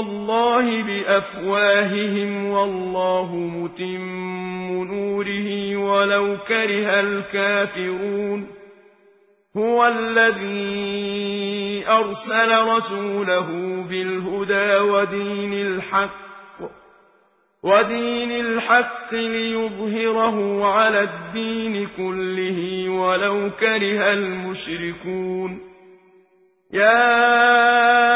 اللَّهِ بِأَفْوَاهِهِمْ وَاللَّهُ مُتِمُّ نُورِهِ وَلَوْ كَرِهَ الْكَافِرُونَ. هُوَ الَّذِي أَرْسَلَ رَسُولَهُ بِالْهُدَى وَدِينِ الْحَقِّ ودين الحق ليظهره على الدين كله ولو كره المشركون. يا